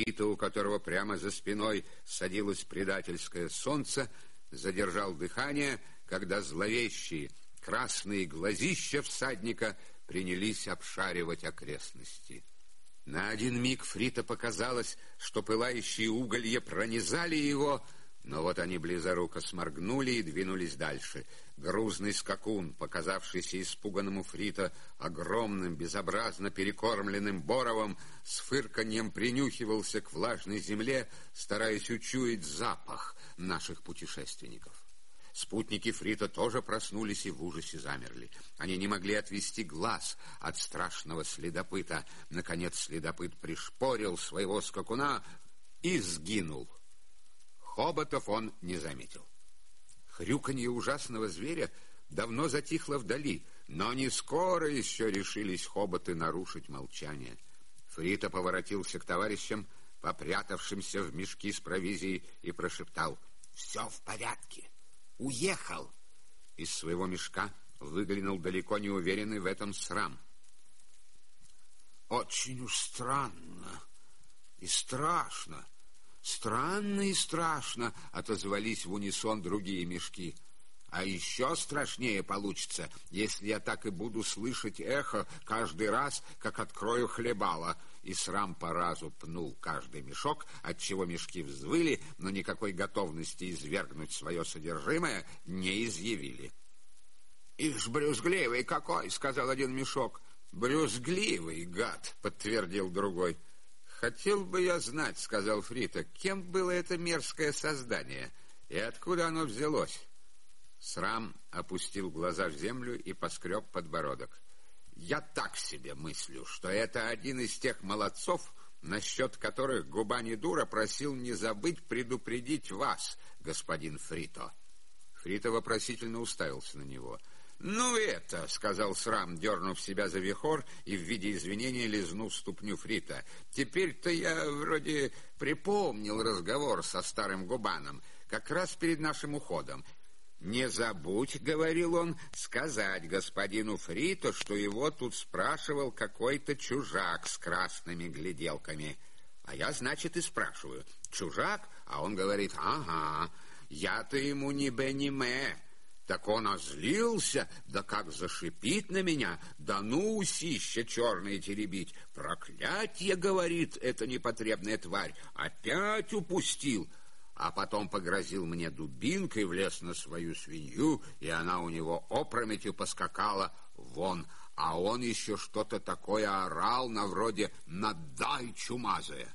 Фрита, у которого прямо за спиной садилось предательское солнце, задержал дыхание, когда зловещие красные глазища всадника принялись обшаривать окрестности. На один миг Фрита показалось, что пылающие уголья пронизали его, но вот они близоруко сморгнули и двинулись дальше. Грузный скакун, показавшийся испуганному Фрита огромным, безобразно перекормленным боровом, с фырканьем принюхивался к влажной земле, стараясь учуять запах наших путешественников. Спутники Фрита тоже проснулись и в ужасе замерли. Они не могли отвести глаз от страшного следопыта. Наконец следопыт пришпорил своего скакуна и сгинул. Хоботов он не заметил. Хрюканье ужасного зверя давно затихло вдали, но не скоро еще решились хоботы нарушить молчание. Фрита поворотился к товарищам, попрятавшимся в мешки с провизией, и прошептал «Все в порядке, уехал!» Из своего мешка выглянул далеко не уверенный в этом срам. «Очень уж странно и страшно!» Странно и страшно, отозвались в унисон другие мешки. А еще страшнее получится, если я так и буду слышать эхо каждый раз, как открою хлебало. И срам по разу пнул каждый мешок, отчего мешки взвыли, но никакой готовности извергнуть свое содержимое не изъявили. «Ишь, брюзгливый какой!» — сказал один мешок. «Брюзгливый, гад!» — подтвердил другой. — «Хотел бы я знать, — сказал Фрита, — кем было это мерзкое создание и откуда оно взялось?» Срам опустил глаза в землю и поскреб подбородок. «Я так себе мыслю, что это один из тех молодцов, насчет которых Губани Дура просил не забыть предупредить вас, господин Фрито». Фрито вопросительно уставился на него — «Ну это», — сказал Срам, дернув себя за вихор и в виде извинения лизнув ступню Фрита. «Теперь-то я вроде припомнил разговор со старым Губаном, как раз перед нашим уходом. «Не забудь, — говорил он, — сказать господину Фриту, что его тут спрашивал какой-то чужак с красными гляделками. А я, значит, и спрашиваю, чужак? А он говорит, ага, я-то ему не Бенниме, так он озлился, да как зашипит на меня, да ну усища черные теребить. Проклятье, говорит, эта непотребная тварь, опять упустил. А потом погрозил мне дубинкой, влез на свою свинью, и она у него опрометью поскакала вон. А он еще что-то такое орал, на вроде «надай, чумазая».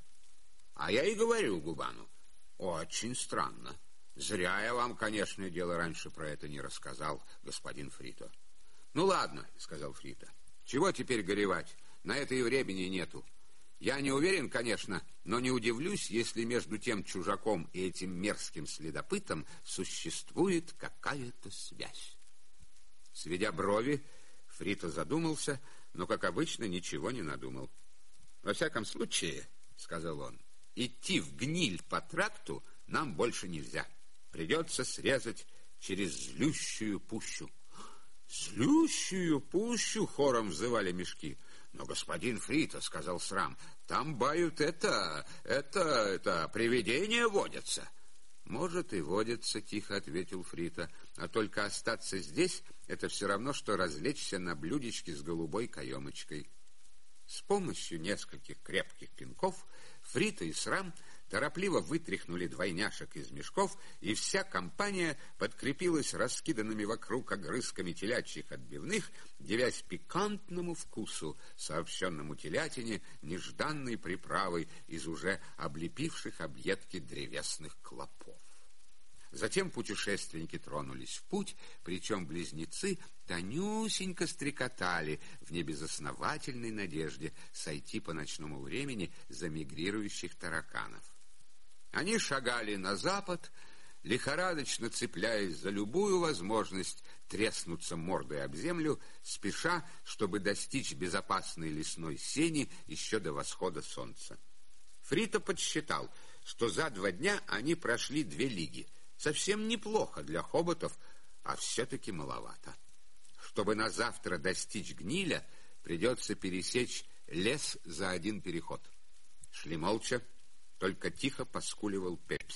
А я и говорю Губану, очень странно. Зря я вам, конечно, дело раньше про это не рассказал, господин Фрито. Ну ладно, сказал Фрита. Чего теперь горевать? На это и времени нету. Я не уверен, конечно, но не удивлюсь, если между тем чужаком и этим мерзким следопытом существует какая-то связь. Сведя брови, Фрита задумался, но, как обычно, ничего не надумал. «Во всяком случае, — сказал он, — идти в гниль по тракту нам больше нельзя». Придется срезать через злющую пущу. «Злющую пущу!» — хором взывали мешки. «Но, господин Фрита, — сказал Срам, — там бают это, это, это, привидения водятся». «Может, и водятся», — тихо ответил Фрита. «А только остаться здесь — это все равно, что развлечься на блюдечке с голубой каемочкой». С помощью нескольких крепких пинков Фрита и Срам торопливо вытряхнули двойняшек из мешков, и вся компания подкрепилась раскиданными вокруг огрызками телячьих отбивных, девясь пикантному вкусу, сообщенному телятине нежданной приправой из уже облепивших объедки древесных клопов. Затем путешественники тронулись в путь, причем близнецы тонюсенько стрекотали в небезосновательной надежде сойти по ночному времени за мигрирующих тараканов. Они шагали на запад, лихорадочно цепляясь за любую возможность треснуться мордой об землю, спеша, чтобы достичь безопасной лесной сени еще до восхода солнца. Фрита подсчитал, что за два дня они прошли две лиги. Совсем неплохо для хоботов, а все-таки маловато. Чтобы на завтра достичь гниля, придется пересечь лес за один переход. Шли молча, только тихо поскуливал Пепси.